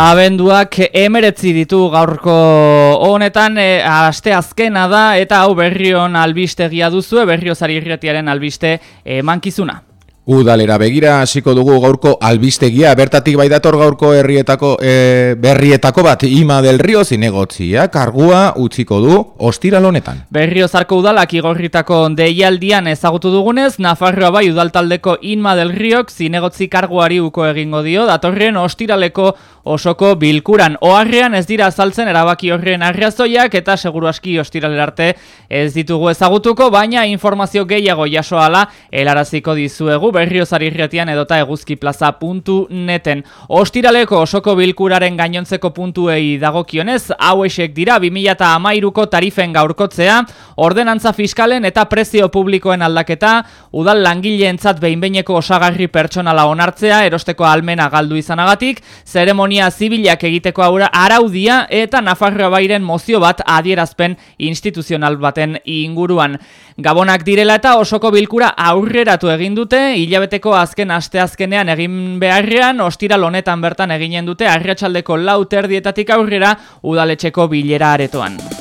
Abenduak emeretzi ditu gaurko honetan, e, aste azkena da eta hau berrion albistegia duzu, berriozari irretiaren albiste emankizuna. Udalera. Begira hasiko dugu gaurko albistegia, bertatik bai dator gaurko herrietako e, berrietako bat. Ima del rio zinegotzia, kargua utziko du ostiral honetan. Berriozarko udalak igorritako deialdian ezagutu dugunez, Nafarroa bai udaltaldeko inma del riok zinegotzi karguari uko egingo dio, datorren ostiraleko osoko bilkuran. Oarrean ez dira azaltzen erabaki horren arrazoiak eta seguru aski ostiralerarte ez ditugu ezagutuko, baina informazio gehiago jasoala helaraziko dizuegu berriozari irretian edota eguzkiplaza.neten. Ostiraleko osoko bilkuraren gainontzeko puntuei dagokionez, hau esek dira 2008ko tarifen gaurkotzea, ordenantza fiskalen eta prezio publikoen aldaketa, udal langileentzat behinbeineko osagarri pertsonala onartzea, erosteko almena galdu izanagatik, zeremonia zibilak egiteko aura araudia eta Nafarroa bairen mozio bat adierazpen instituzional baten inguruan. Gabonak direla eta osoko bilkura aurreratu egin dute, hilabeteko azken aste azkenean egin beharrean, ostiral honetan bertan eginen dute, arratsaldeko lau terdietatik aurrera udaletxeko bilera aretoan.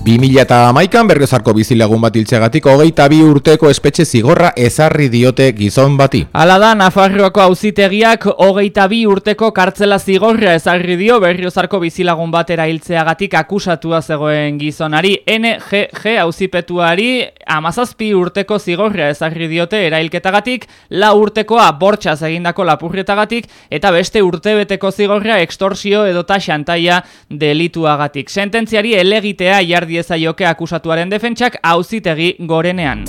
2000 eta amaikan berriozarko bizilagun bat iltsegatik hogeita bi urteko espetxe zigorra ezarri diote gizon bati. Hala da, Nafarroako auzitegiak hogeita bi urteko kartzela zigorra ezarri dio berriozarko bizilagun batera hiltzeagatik akusatua zegoen gizonari. NGG auzipetuari amazazpi urteko zigorra ezarri diote erailketagatik, la urtekoa bortxaz egindako lapurretagatik, eta beste urtebeteko zigorra extorsio edota xantaia delituagatik. Sententziari elegitea jardi diezaioke akusatuaren defentsak auzitegi gorenean.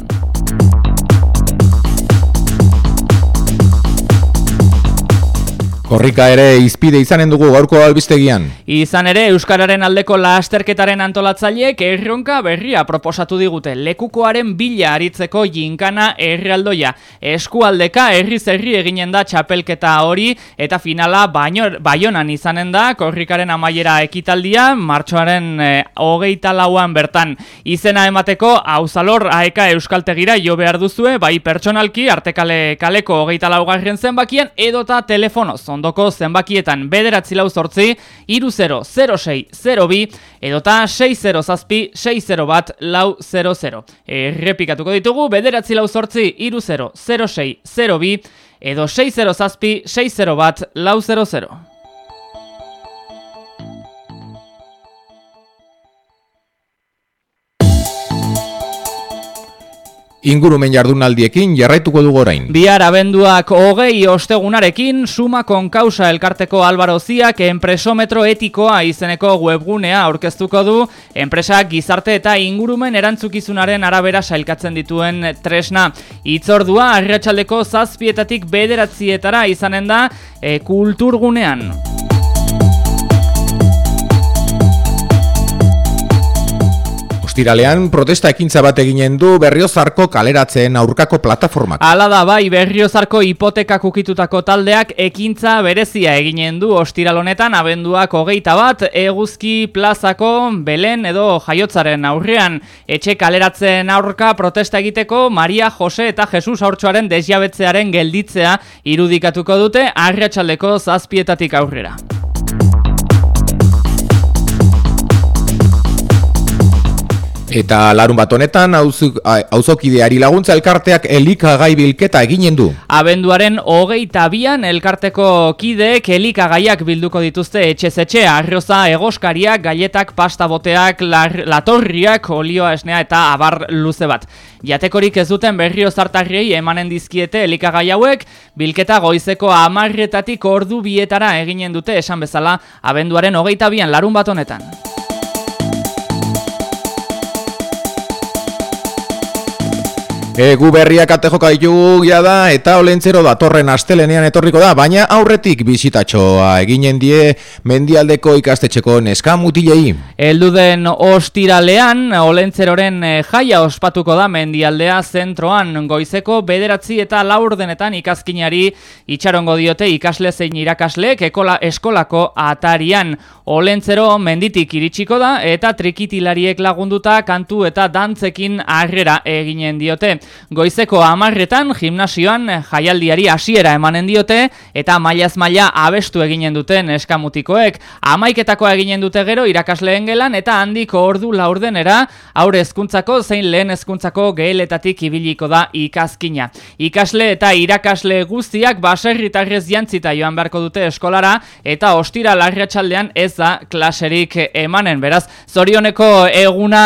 Korrika ere izpide izanen dugu gaurko albistegian. Izan ere Euskararen aldeko lasterketaren antolatzaileek erronka berria proposatu digute. Lekukoaren bila aritzeko jinkana errealdoia. Eskualdeka herri zerri eginen da txapelketa hori eta finala baionan izanen da korrikaren amaiera ekitaldia martxoaren e, hogeita lauan bertan. Izena emateko hauzalor aeka euskaltegira jo behar duzue bai pertsonalki artekale kaleko hogeita laugarren zenbakien edota telefonoz ondoko zenbakietan bederatzi lau zortzi, iru 0, 0, 6, 0, bi, edota 6, 0, zazpi, 6, 0, bat, lau 0, 0. Errepikatuko ditugu, bederatzi lau zortzi, iru 0, 0, 6, 0, bi, edo 6, 0, zazpi, 6, 0, bat, lau 0, 0. Ingurumen jardunaldiekin jarraituko dugu orain. Bihar abenduak hogei ostegunarekin suma konkausa elkarteko Álvaro Ziak enpresometro etikoa izeneko webgunea aurkeztuko du enpresak gizarte eta ingurumen erantzukizunaren arabera sailkatzen dituen tresna. Itzordua arratsaldeko zazpietatik bederatzietara izanen da e, kulturgunean. Ostiralean protesta ekintza bat eginen du Berriozarko kaleratzen aurkako plataformak. Hala da bai Berriozarko hipotekak ukitutako taldeak ekintza berezia eginen du Ostiral honetan abenduak hogeita bat Eguzki Plazako Belen edo Jaiotzaren aurrean etxe kaleratzen aurka protesta egiteko Maria Jose eta Jesus Aurtxoaren desjabetzearen gelditzea irudikatuko dute Arratsaldeko zazpietatik aurrera. Eta larun bat honetan, auzokideari laguntza elkarteak elikagai bilketa eginen du. Abenduaren hogeita bian elkarteko kideek elikagaiak bilduko dituzte etxe arroza, egoskariak, gaietak, pasta boteak, latorriak, olioa esnea eta abar luze bat. Jatekorik ez duten berrio zartarriei emanen dizkiete elikagai hauek, bilketa goizeko amarretatik ordu bietara eginen dute esan bezala abenduaren hogeita bian larun bat honetan. Egu berriak ate joka ditugu da eta olentzero datorren astelenean etorriko da, baina aurretik bizitatxoa eginen die mendialdeko ikastetxeko neska mutilei. Elduden ostiralean olentzeroren eh, jaia ospatuko da mendialdea zentroan goizeko bederatzi eta laurdenetan ikazkinari itxarongo diote ikasle zein irakasleek ekola eskolako atarian. Olentzero menditik iritsiko da eta trikitilariek lagunduta kantu eta dantzekin arrera eginen diote. Goizeko amarretan gimnasioan jaialdiari hasiera emanen diote eta mailaz maila abestu eginen duten eskamutikoek. Amaiketakoa eginen dute gero irakasleen gelan eta handiko ordu laurdenera aurre hezkuntzako zein lehen hezkuntzako geheletatik ibiliko da ikazkina. Ikasle eta irakasle guztiak baserritarrez jantzita joan beharko dute eskolara eta ostira larriatxaldean ez da klaserik emanen. Beraz, zorioneko eguna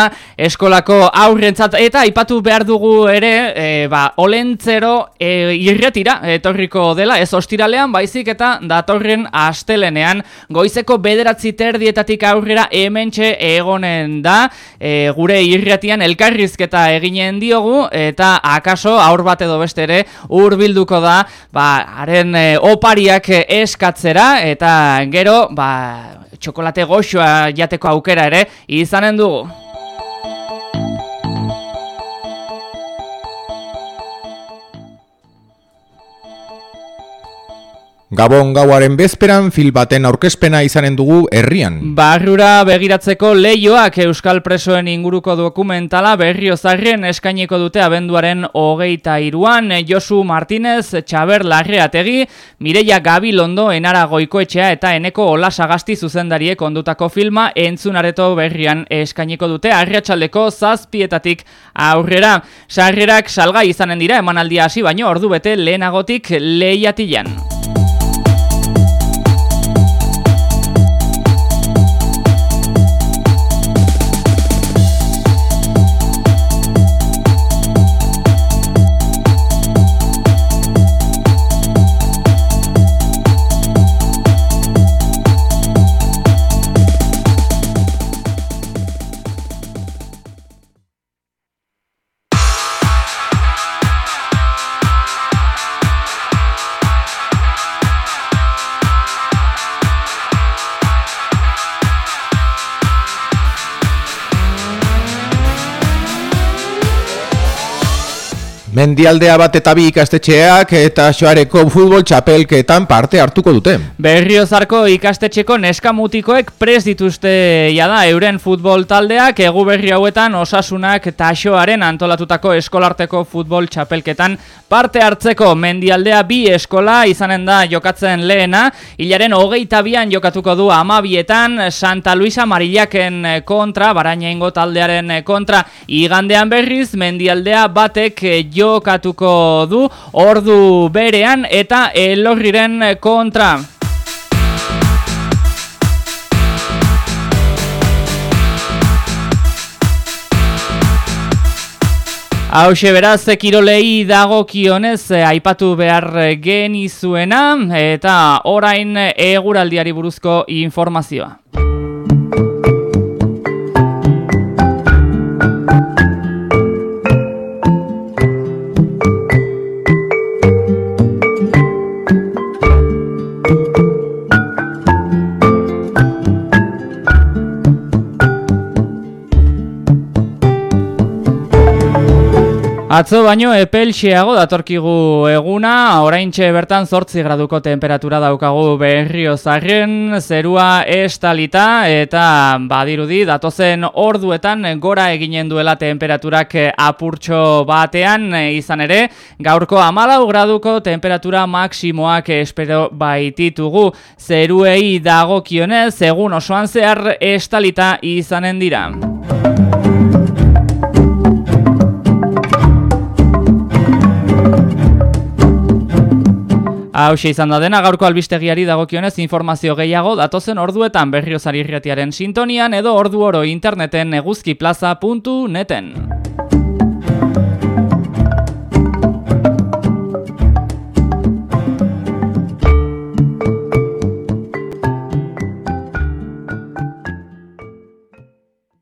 eskolako aurrentzat eta aipatu behar dugu ere, e, ba, olentzero e, irretira etorriko dela, ez ostiralean, baizik eta datorren astelenean, goizeko bederatzi terdietatik aurrera hementxe egonen da, e, gure irretian elkarrizketa eginen diogu, eta akaso aur bat edo beste ere hurbilduko da, ba, haren e, opariak eskatzera, eta gero, ba, txokolate goxoa jateko aukera ere izanen dugu. Gabon gauaren bezperan fil baten aurkezpena izanen dugu herrian. Barrura begiratzeko leioak Euskal Presoen inguruko dokumentala berriozarren eskaineko dute abenduaren hogeita iruan. Josu Martinez, Txaber Larreategi, Mireia Gabilondo, Enara Goikoetxea eta Eneko Olasagasti zuzendariek ondutako filma entzunareto berrian eskaineko dute arriatxaldeko zazpietatik aurrera. Sarrerak salga izanen dira emanaldia hasi baino ordu bete lehenagotik lehiatilan. Mendialdea bat eta bi ikastetxeak eta xoareko futbol txapelketan parte hartuko dute. Berriozarko ikastetxeko neskamutikoek prez dituzte jada euren futbol taldeak egu berri hauetan osasunak eta xoaren antolatutako eskolarteko futbol txapelketan parte hartzeko mendialdea bi eskola izanen da jokatzen lehena, hilaren hogeita bian jokatuko du amabietan Santa Luisa Marillaken kontra, baraina ingo taldearen kontra, igandean berriz mendialdea batek jo jokatuko du ordu berean eta elorriren kontra. Hau beraz, kirolei dago kionez eh, aipatu behar genizuena eta orain eguraldiari buruzko informazioa. Atzo baino epelxeago datorkigu eguna, oraintxe bertan zortzi graduko temperatura daukagu berrio zarren, zerua estalita eta badirudi datozen orduetan gora eginen duela temperaturak apurtxo batean izan ere, gaurko amalau graduko temperatura maksimoak espero baititugu, zeruei dagokionez egun osoan zehar estalita izanen dira. Hau izan da dena gaurko albistegiari dagokionez informazio gehiago datozen orduetan berriozari irretiaren sintonian edo ordu oro interneten eguzkiplaza.neten.